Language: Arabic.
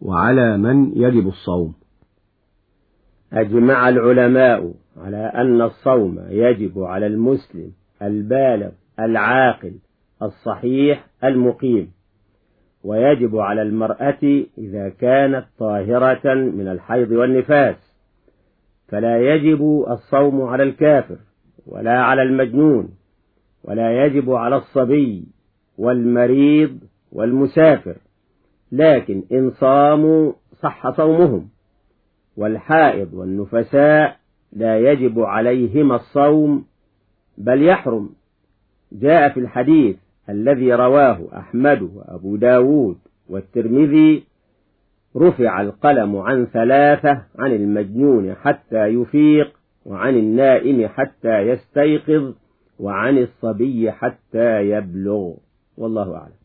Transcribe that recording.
وعلى من يجب الصوم. أجمع العلماء على أن الصوم يجب على المسلم البالغ العاقل الصحيح المقيم ويجب على المرأة إذا كانت طاهرة من الحيض والنفاس. فلا يجب الصوم على الكافر ولا على المجنون ولا يجب على الصبي والمريض والمسافر. لكن إن صاموا صح صومهم. والحائض والنفساء لا يجب عليهما الصوم بل يحرم. جاء في الحديث الذي رواه أحمد وأبو داود والترمذي رفع القلم عن ثلاثة عن المجنون حتى يفيق وعن النائم حتى يستيقظ وعن الصبي حتى يبلغ. والله أعلم.